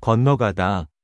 건너가다.